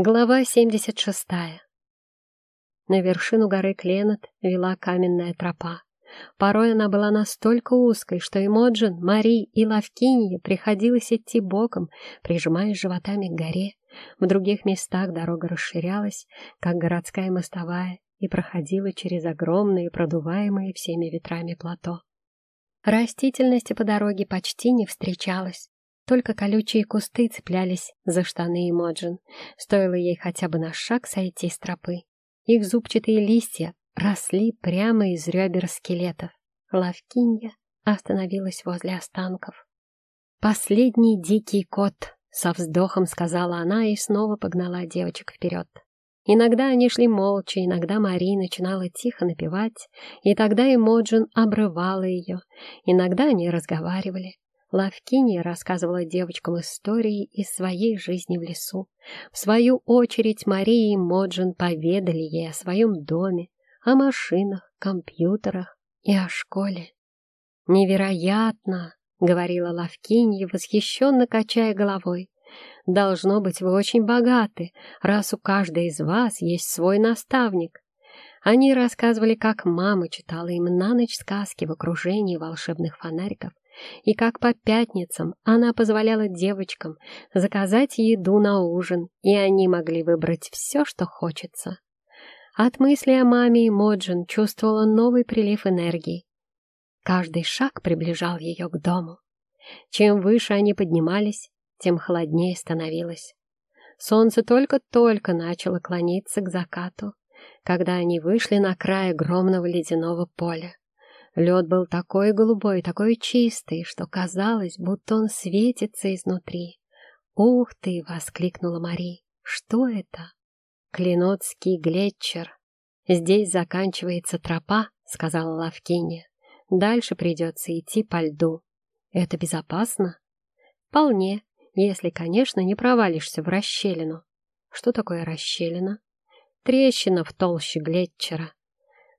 Глава 76. На вершину горы Кленот вела каменная тропа. Порой она была настолько узкой, что Эмоджин, Мари и Лавкинье приходилось идти боком, прижимаясь животами к горе. В других местах дорога расширялась, как городская мостовая, и проходила через огромные, продуваемые всеми ветрами плато. Растительности по дороге почти не встречалось. Только колючие кусты цеплялись за штаны Эмоджин. Стоило ей хотя бы на шаг сойти с тропы. Их зубчатые листья росли прямо из ребер скелетов. Лавкинья остановилась возле останков. «Последний дикий кот!» — со вздохом сказала она и снова погнала девочек вперед. Иногда они шли молча, иногда Мари начинала тихо напевать, и тогда Эмоджин обрывала ее. Иногда они разговаривали. Лавкиния рассказывала девочкам истории из своей жизни в лесу. В свою очередь Мария и Моджин поведали ей о своем доме, о машинах, компьютерах и о школе. «Невероятно!» — говорила Лавкинья, восхищенно качая головой. «Должно быть, вы очень богаты, раз у каждой из вас есть свой наставник». Они рассказывали, как мама читала им на ночь сказки в окружении волшебных фонариков, и как по пятницам она позволяла девочкам заказать еду на ужин, и они могли выбрать все, что хочется. От мысли о маме Моджин чувствовала новый прилив энергии. Каждый шаг приближал ее к дому. Чем выше они поднимались, тем холоднее становилось. Солнце только-только начало клониться к закату, когда они вышли на край огромного ледяного поля. Лед был такой голубой, такой чистый, что казалось, будто он светится изнутри. «Ух ты!» — воскликнула Мари. «Что это?» «Клинотский глетчер. Здесь заканчивается тропа», — сказала Лавкиния. «Дальше придется идти по льду. Это безопасно?» «Вполне, если, конечно, не провалишься в расщелину». «Что такое расщелина?» «Трещина в толще глетчера.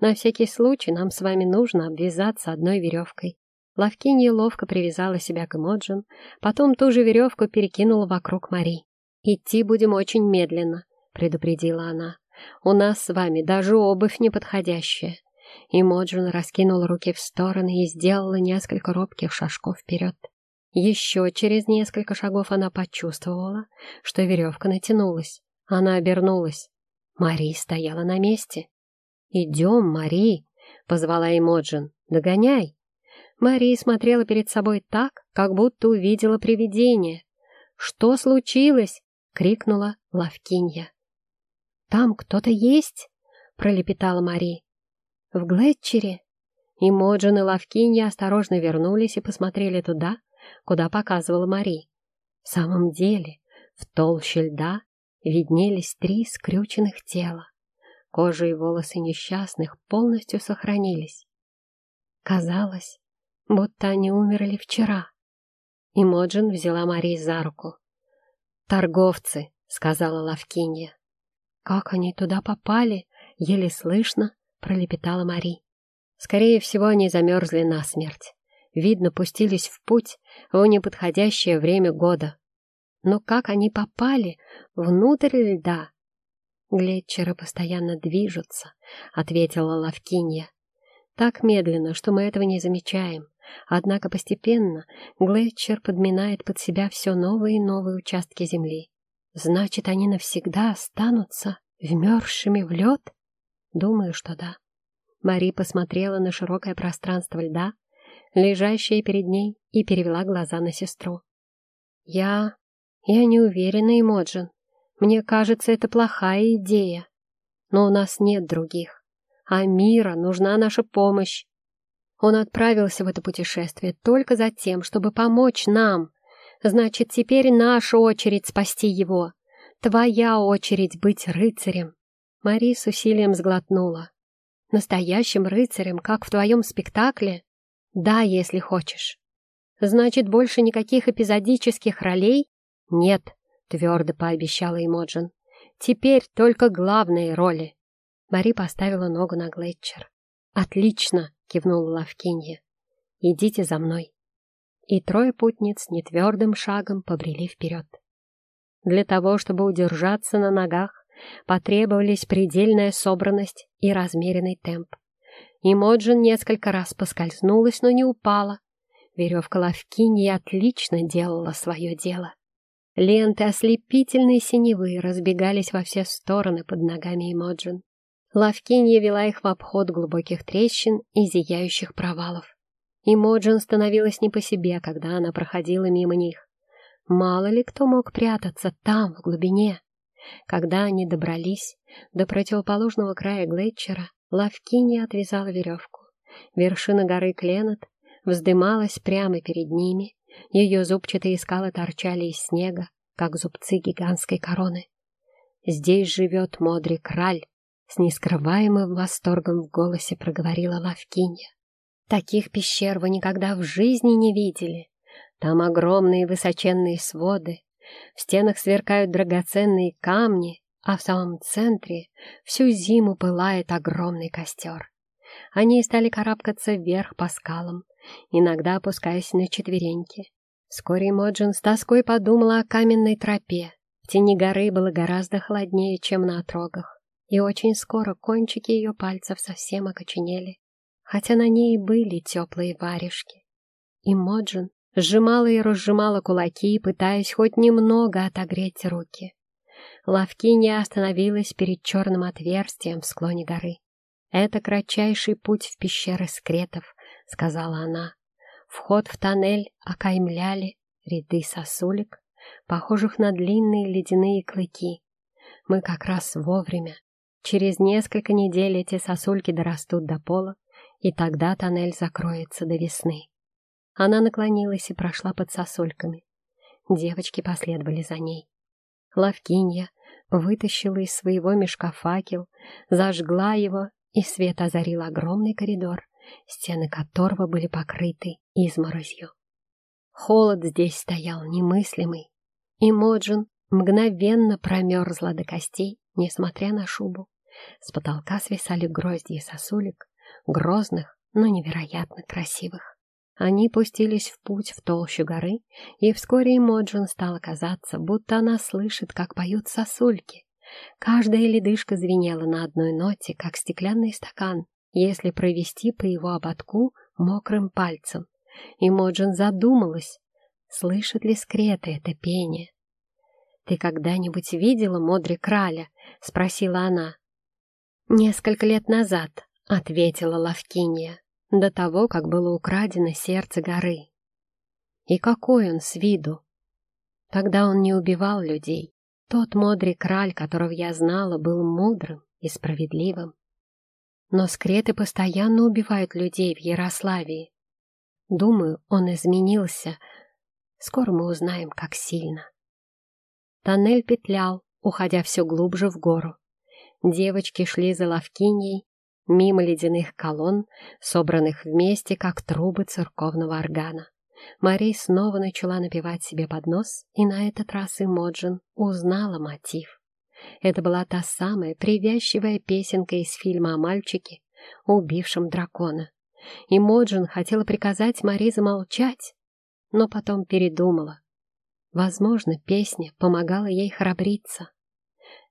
На всякий случай нам с вами нужно обвязаться одной веревкой. Лавкинья ловко привязала себя к Эмоджин, потом ту же веревку перекинула вокруг Мари. «Идти будем очень медленно», — предупредила она. «У нас с вами даже обувь неподходящая». Эмоджин раскинула руки в стороны и сделала несколько робких шажков вперед. Еще через несколько шагов она почувствовала, что веревка натянулась. Она обернулась. Мари стояла на месте. «Идем, Мари!» — позвала Эмоджин. «Догоняй!» Мари смотрела перед собой так, как будто увидела привидение. «Что случилось?» — крикнула Лавкинья. «Там кто-то есть?» — пролепетала Мари. «В Глетчере?» Эмоджин и Лавкинья осторожно вернулись и посмотрели туда, куда показывала Мари. В самом деле, в толще льда виднелись три скрюченных тела. Кожа и волосы несчастных полностью сохранились. Казалось, будто они умерли вчера. И Моджин взяла Мари за руку. «Торговцы», — сказала Лавкинья. «Как они туда попали?» — еле слышно пролепетала Мари. Скорее всего, они замерзли насмерть. Видно, пустились в путь в неподходящее время года. Но как они попали внутрь льда, «Глетчеры постоянно движутся», — ответила Лавкинья. «Так медленно, что мы этого не замечаем. Однако постепенно Глетчер подминает под себя все новые и новые участки земли. Значит, они навсегда останутся вмерзшими в лед? Думаю, что да. Мари посмотрела на широкое пространство льда, лежащее перед ней, и перевела глаза на сестру. Я... я не уверена, Эмоджин. Мне кажется, это плохая идея. Но у нас нет других. А мира нужна наша помощь. Он отправился в это путешествие только за тем, чтобы помочь нам. Значит, теперь наша очередь спасти его. Твоя очередь быть рыцарем. Мари с усилием сглотнула. Настоящим рыцарем, как в твоем спектакле? Да, если хочешь. Значит, больше никаких эпизодических ролей? Нет, — твердо пообещала Эмоджин. «Теперь только главные роли». Мари поставила ногу на Глетчер. «Отлично!» — кивнула Лавкинья. «Идите за мной». И трое путниц нетвердым шагом побрели вперед. Для того, чтобы удержаться на ногах, потребовались предельная собранность и размеренный темп. Имоджин несколько раз поскользнулась, но не упала. Веревка Лавкиньи отлично делала свое дело. Ленты ослепительной синевы разбегались во все стороны под ногами Имоджин. Лавкинья вела их в обход глубоких трещин и зияющих провалов. Имоджин становилась не по себе, когда она проходила мимо них. Мало ли кто мог прятаться там, в глубине. Когда они добрались до противоположного края Глетчера, Лавкинья отвязала веревку. Вершина горы Кленет вздымалась прямо перед ними, ее зубчатые скалы торчали из снега, как зубцы гигантской короны. «Здесь живет Модри Краль», — с нескрываемым восторгом в голосе проговорила Лавкинья. «Таких пещер вы никогда в жизни не видели. Там огромные высоченные своды, в стенах сверкают драгоценные камни, а в самом центре всю зиму пылает огромный костер. Они стали карабкаться вверх по скалам, иногда опускаясь на четвереньки. Вскоре Моджин с тоской подумала о каменной тропе. В тени горы было гораздо холоднее, чем на отрогах, и очень скоро кончики ее пальцев совсем окоченели, хотя на ней и были теплые варежки. И Моджин сжимала и разжимала кулаки, пытаясь хоть немного отогреть руки. Лавкиния остановилась перед черным отверстием в склоне горы. «Это кратчайший путь в пещеры скретов», — сказала она. Вход в тоннель окаймляли ряды сосулек, похожих на длинные ледяные клыки. Мы как раз вовремя. Через несколько недель эти сосульки дорастут до пола, и тогда тоннель закроется до весны. Она наклонилась и прошла под сосульками. Девочки последовали за ней. Лавкинья вытащила из своего мешка факел, зажгла его, и свет озарил огромный коридор, стены которого были покрыты изморозью. Холод здесь стоял немыслимый, и Моджин мгновенно промерзла до костей, несмотря на шубу. С потолка свисали гроздья сосулек, грозных, но невероятно красивых. Они пустились в путь в толщу горы, и вскоре Имоджин стало казаться, будто она слышит, как поют сосульки. Каждая ледышка звенела на одной ноте, как стеклянный стакан, если провести по его ободку мокрым пальцем. Имоджин задумалась, слышит ли скреты это пение. «Ты когда-нибудь видела Модри Краля?» — спросила она. «Несколько лет назад», — ответила Лавкиния до того, как было украдено сердце горы. И какой он с виду! Тогда он не убивал людей. Тот мудрый краль, которого я знала, был мудрым и справедливым. Но скреты постоянно убивают людей в Ярославии. Думаю, он изменился. Скоро мы узнаем, как сильно. Тоннель петлял, уходя все глубже в гору. Девочки шли за Лавкиньей, мимо ледяных колонн, собранных вместе, как трубы церковного органа. Мария снова начала напевать себе под нос, и на этот раз Имоджин узнала мотив. Это была та самая привязчивая песенка из фильма о мальчике, убившем дракона. Имоджин хотела приказать Мари замолчать, но потом передумала. Возможно, песня помогала ей храбриться.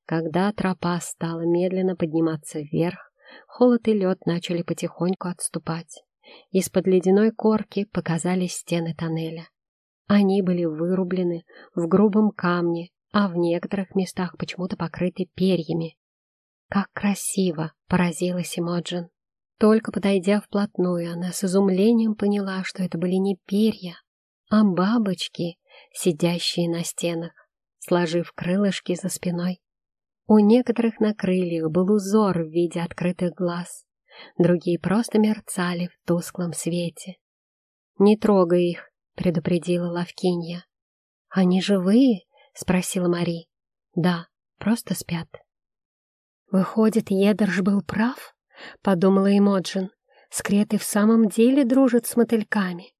Когда тропа стала медленно подниматься вверх, холод и лед начали потихоньку отступать. Из-под ледяной корки показались стены тоннеля. Они были вырублены в грубом камне, а в некоторых местах почему-то покрыты перьями. «Как красиво!» — поразилась Имоджин. Только подойдя вплотную, она с изумлением поняла, что это были не перья, а бабочки, сидящие на стенах, сложив крылышки за спиной. У некоторых на крыльях был узор в виде открытых глаз, другие просто мерцали в тусклом свете. «Не трогай их», — предупредила Лавкинья. «Они живые?» — спросила Мари. «Да, просто спят». «Выходит, Едерж был прав?» — подумала Эмоджин. «Скреты в самом деле дружат с мотыльками.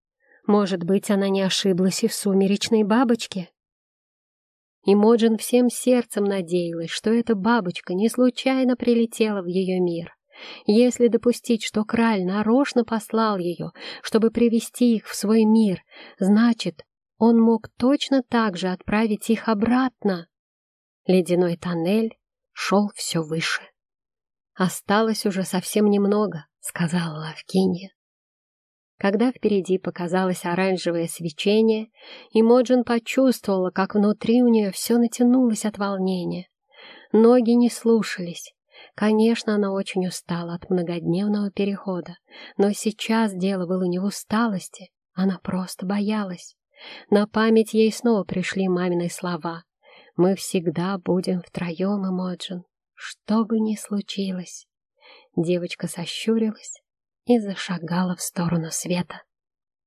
Может быть, она не ошиблась и в сумеречной бабочке?» И Моджин всем сердцем надеялась, что эта бабочка не случайно прилетела в ее мир. Если допустить, что Краль нарочно послал ее, чтобы привести их в свой мир, значит, он мог точно так же отправить их обратно. Ледяной тоннель шел все выше. «Осталось уже совсем немного», — сказала Лавкинья. Когда впереди показалось оранжевое свечение, и Моджин почувствовала, как внутри у нее все натянулось от волнения. Ноги не слушались. Конечно, она очень устала от многодневного перехода, но сейчас дело было не в усталости, она просто боялась. На память ей снова пришли мамины слова. «Мы всегда будем втроем, Эмоджин, что бы ни случилось». Девочка сощурилась и зашагала в сторону света.